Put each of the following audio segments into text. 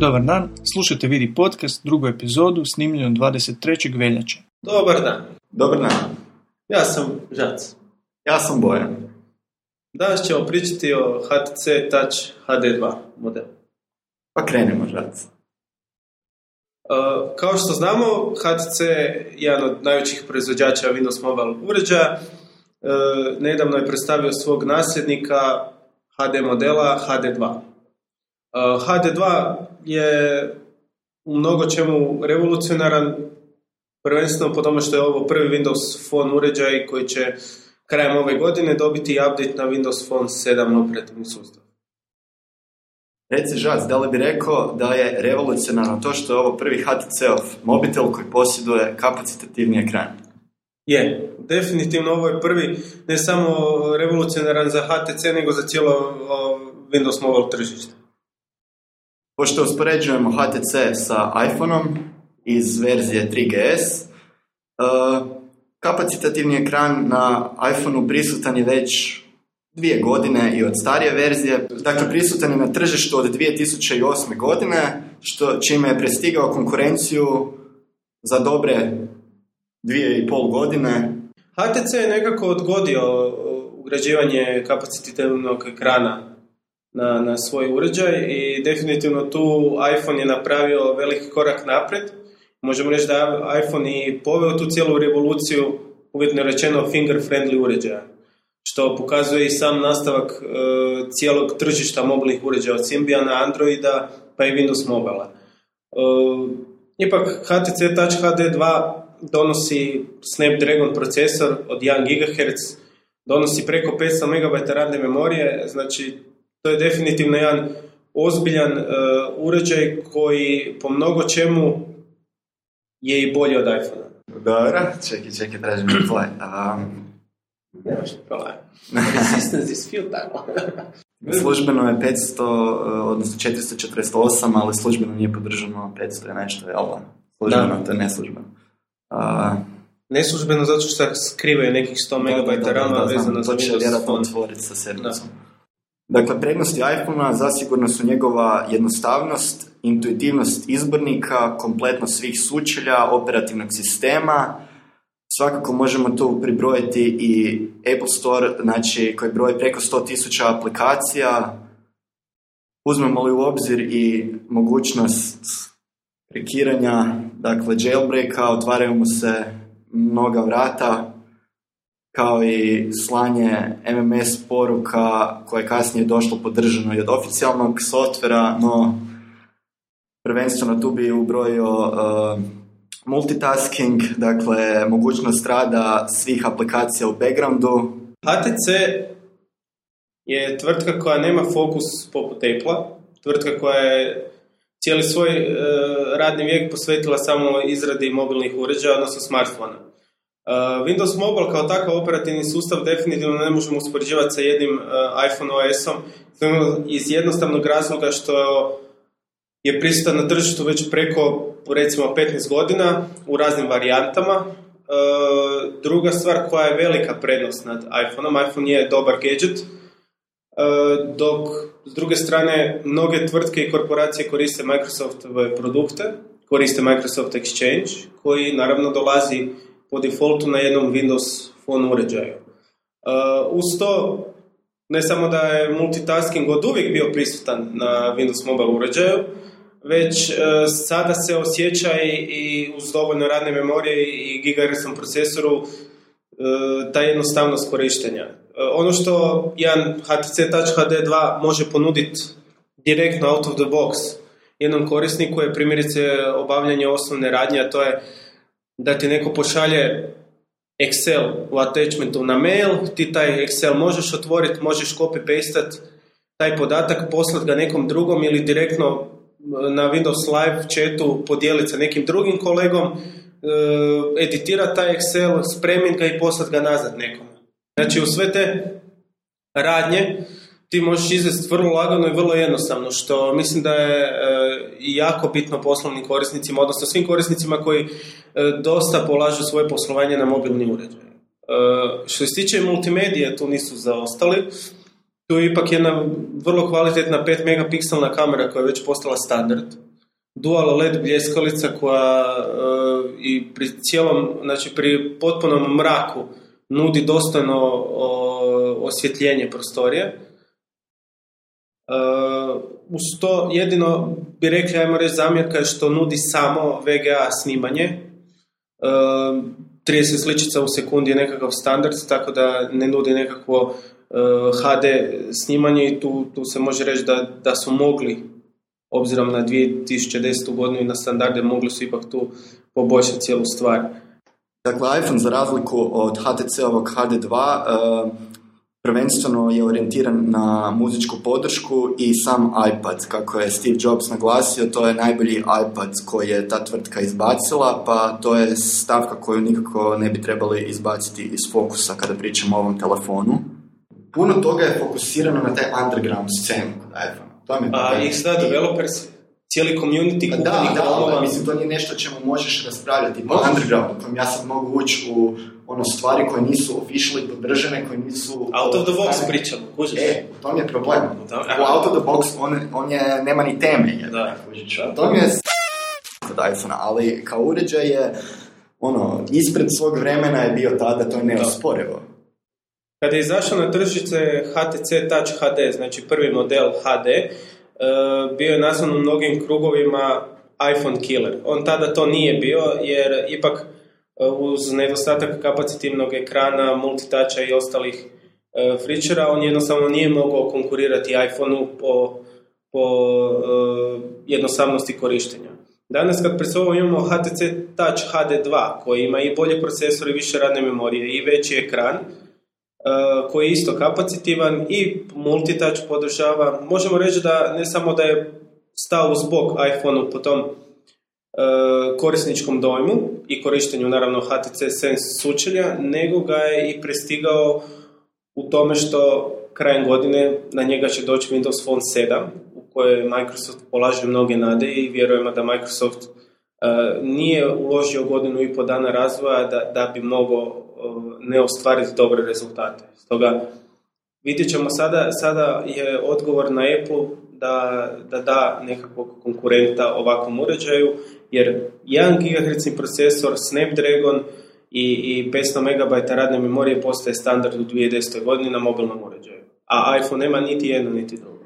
Dobar dan, slušajte Vidi podcast, drugu epizodu snimljenu 23. veljače. Dobar dan, Dobar dan, ja sam Žac. ja sam Bojan. Danas ćemo pričati o HTC Touch HD2 modelu. Pa krenemo, žac. Uh, kao što znamo, HTC je jedan od najvećih proizvođača Windows Mobile uređaja. Uh, nedavno je predstavio svog nasljednika HD modela HD2. Uh, HD2 je u mnogo čemu revolucionaran, prvenstveno po tome što je ovo prvi Windows Phone uređaj koji će krajem ove godine dobiti update na Windows Phone 7 operativni sustav. Reci, žac, da li bi rekao da je revolucionarno to što je ovo prvi HTC-ov mobitel koji posjeduje kapacitativni ekran? Je, definitivno ovo je prvi ne samo revolucionaran za HTC, nego za cijelo Windows Mobile tržište. Pošto uspoređujemo HTC sa iPhoneom iz verzije 3GS, uh, kapacitativni ekran na iPhoneu prisutan je već dvije godine i od starije verzije. Dakle, prisutan je na tržištu od 2008. godine, što, čime je prestigao konkurenciju za dobre dvije i pol godine. HTC je nekako odgodio ugrađivanje kapacitivnog ekrana na, na svoj uređaj i definitivno tu iPhone je napravio veliki korak naprijed. Možemo reći da iPhone i poveo tu cijelu revoluciju, uvjetno rečeno finger friendly uređaja što pokazuje i sam nastavak e, cijelog tržišta mobilnih uređaja od Symbiana, Androida pa i Windows Mobile. E, ipak HTC Touch HD2 donosi Snapdragon procesor od 1 GHz, donosi preko 500 MB radne memorije, znači to je definitivno jedan ozbiljan e, uređaj koji po mnogo čemu je i bolji od iPhone. Dobro, čekaj, čekaj, tražim reply. Um, Nemaš problema. Resistance is futile. službeno je 500, uh, odnosno 448, ali službeno nije podržano 500 i nešto, jel da? Službeno, Da. to je neslužbeno. Uh, Neslužbeno zato što skrivaju nekih 100 MB rama vezano za to će Windows vjerojatno Phone. otvoriti sa sedmicom. Dakle, prednosti iPhone-a zasigurno su njegova jednostavnost, intuitivnost izbornika, kompletnost svih sučelja, operativnog sistema. Svakako možemo tu pribrojiti i Apple Store, znači koji broji preko 100.000 aplikacija. Uzmemo li u obzir i mogućnost prekiranja, dakle jailbreaka, otvaraju mu se mnoga vrata, kao i slanje MMS poruka koje je kasnije došlo podržano i od oficijalnog softvera, no prvenstveno tu bi ubrojio uh, multitasking, dakle mogućnost rada svih aplikacija u backgroundu. HTC je tvrtka koja nema fokus poput Apple-a, tvrtka koja je cijeli svoj e, radni vijek posvetila samo izradi mobilnih uređaja, odnosno smartfona. E, Windows Mobile kao takav operativni sustav definitivno ne možemo uspoređivati sa jednim e, iPhone OS-om iz jednostavnog razloga što je prisutan na tržištu već preko recimo 15 godina u raznim varijantama. E, druga stvar koja je velika prednost nad iPhoneom, iPhone je dobar gadget, dok s druge strane mnoge tvrtke i korporacije koriste Microsoftove produkte, koriste Microsoft Exchange, koji naravno dolazi po defaultu na jednom Windows Phone uređaju. E, uz to, ne samo da je multitasking od uvijek bio prisutan na Windows Mobile uređaju, već e, sada se osjeća i, i uz dovoljno radne memorije i gigahertznom procesoru e, ta jednostavnost korištenja. Ono što jedan HTC Touch HD2 može ponuditi direktno out of the box jednom korisniku je primjerice obavljanje osnovne radnje, a to je da ti neko pošalje Excel u attachmentu na mail, ti taj Excel možeš otvoriti, možeš copy-pastat taj podatak, poslati ga nekom drugom ili direktno na Windows Live chatu podijeliti sa nekim drugim kolegom, e, editirati taj Excel, spremiti ga i poslati ga nazad nekom. Znači u sve te radnje ti možeš izvesti vrlo lagano i vrlo jednostavno, što mislim da je e, jako bitno poslovnim korisnicima, odnosno svim korisnicima koji e, dosta polažu svoje poslovanje na mobilni uređaj. E, što se tiče multimedije, tu nisu zaostali. Tu je ipak jedna vrlo kvalitetna 5 megapikselna kamera koja je već postala standard. dual LED bljeskalica koja i pri cijelom, znači pri potpunom mraku nudi dostojno osvjetljenje prostorije. Uh, uz to jedino bi rekli, ajmo reći, zamjerka je što nudi samo VGA snimanje. Uh, 30 sličica u sekundi je nekakav standard, tako da ne nudi nekakvo uh, HD snimanje i tu, tu se može reći da, da su mogli, obzirom na 2010. godinu i na standarde, mogli su ipak tu poboljšati cijelu stvar. Dakle, iPhone za razliku od HTC-ovog HD2 uh, prvenstveno je orijentiran na muzičku podršku i sam iPad, kako je Steve Jobs naglasio, to je najbolji iPad koji je ta tvrtka izbacila, pa to je stavka koju nikako ne bi trebali izbaciti iz fokusa kada pričamo o ovom telefonu. Puno toga je fokusirano na taj underground scenu kod iPhone. To mi A i sad developers cijeli community da, da, da, mislim, to nije nešto čemu možeš raspravljati. Po underground, ja sad mogu ući u ono stvari koje nisu officially podržane, koje nisu... Out of the box pričamo, kužiš? E, to mi je problem. U out of the box on, on je, nema ni teme. Je, da. Kužiš, to mi je kod iPhone, ali kao uređaj je ono, ispred svog vremena je bio tada, to je neosporivo. Kada je izašao na tržište HTC Touch HD, znači prvi model HD, uh, bio je nazvan u mnogim krugovima iPhone killer. On tada to nije bio, jer ipak uz nedostatak kapacitivnog ekrana, multitača i ostalih e, fričera, on jednostavno nije mogao konkurirati iPhoneu po, po jednostavnosti korištenja. Danas kad pred sobom imamo HTC Touch HD2 koji ima i bolje procesor i više radne memorije i veći ekran, koji je isto kapacitivan i multitouch podržava. Možemo reći da ne samo da je stao uz bok iPhoneu po tom E, korisničkom dojmu i korištenju naravno HTC Sense sučelja, nego ga je i prestigao u tome što krajem godine na njega će doći Windows Phone 7 u kojoj Microsoft polaže mnoge nade i vjerujemo da Microsoft uh, nije uložio godinu i po dana razvoja da, da bi mogao ne ostvariti dobre rezultate. Stoga vidjet ćemo sada, sada je odgovor na Apple da da, da nekakvog konkurenta ovakvom uređaju jer 1 GHz procesor Snapdragon i, i 500 MB radne memorije postaje standard u 2010. godini na mobilnom uređaju. A iPhone nema niti jedno, niti drugo.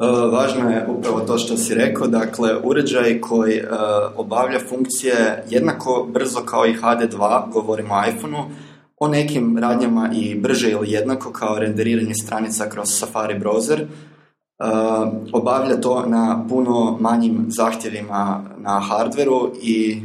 Uh, važno je upravo to što si rekao, dakle uređaj koji uh, obavlja funkcije jednako brzo kao i HD2, govorimo o iPhoneu, o nekim radnjama i brže ili jednako kao renderiranje stranica kroz Safari browser, Uh, obavlja to na puno manjim zahtjevima na hardveru i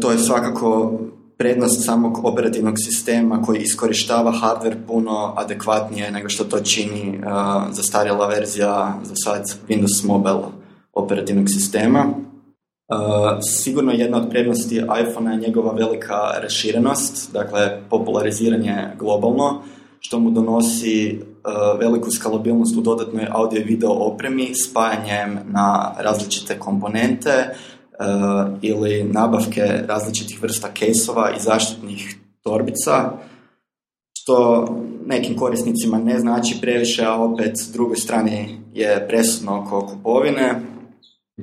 to je svakako prednost samog operativnog sistema koji iskorištava hardware puno adekvatnije nego što to čini uh, zastarjela verzija za sad Windows Mobile operativnog sistema. Uh, sigurno jedna od prednosti iPhonea je njegova velika raširenost, dakle populariziranje globalno, što mu donosi E, veliku skalabilnost u dodatnoj audio i video opremi spajanjem na različite komponente ili nabavke različitih vrsta kejsova i zaštitnih torbica, što nekim korisnicima ne znači previše, a opet s drugoj strani je presudno oko kupovine.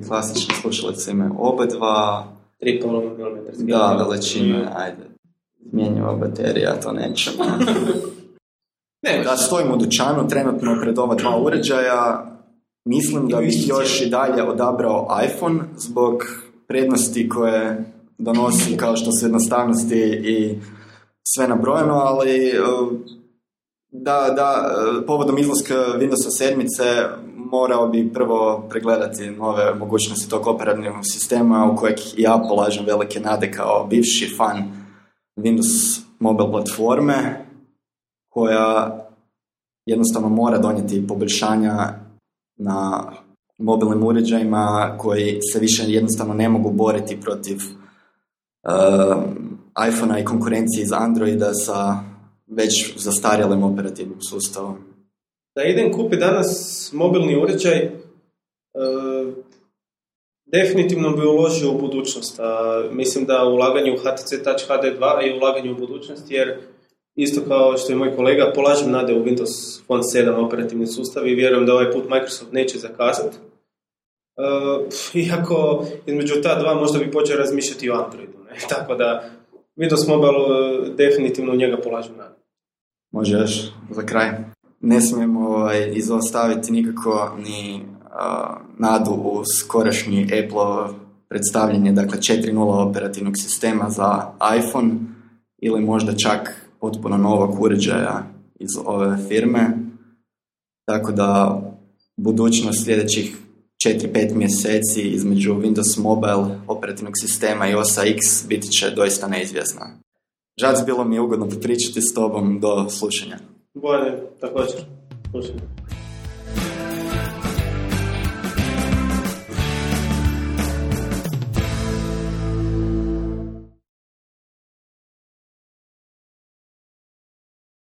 Klasične slušalice imaju oba dva. 3,5 mm. Da, veličine, ajde. Mijenjava baterija, to nećemo. Ne, da stojim u dućanu trenutno pred ova dva uređaja, mislim da bih još i dalje odabrao iPhone zbog prednosti koje donosi kao što su jednostavnosti i sve nabrojeno, ali e, da, da, e, povodom izlaska Windows sedmice morao bi prvo pregledati nove mogućnosti tog operativnog sistema u kojeg ja polažem velike nade kao bivši fan Windows mobile platforme koja jednostavno mora donijeti poboljšanja na mobilnim uređajima koji se više jednostavno ne mogu boriti protiv uh, iPhonea i konkurencije iz Androida sa već zastarjelim operativnim sustavom. Da idem kupiti danas mobilni uređaj, uh, definitivno bi uložio u budućnost. mislim da ulaganje u HTC Touch HD2 je ulaganje u budućnost jer isto kao što je moj kolega, polažem nade u Windows Phone 7 operativni sustav i vjerujem da ovaj put Microsoft neće zakazati. iako između ta dva možda bi počeo razmišljati o Androidu. Ne? Tako da Windows Mobile uh, definitivno u njega polažu nadu. Može još za kraj. Ne smijemo ovaj, izostaviti nikako ni nadu u skorašnji Apple predstavljanje, dakle 4.0 operativnog sistema za iPhone ili možda čak potpuno novog uređaja iz ove firme. Tako da budućnost sljedećih 4-5 mjeseci između Windows Mobile operativnog sistema i OS X biti će doista neizvjesna. Žac, bilo mi je ugodno popričati s tobom do slušanja. Bolje, također. Slušanja.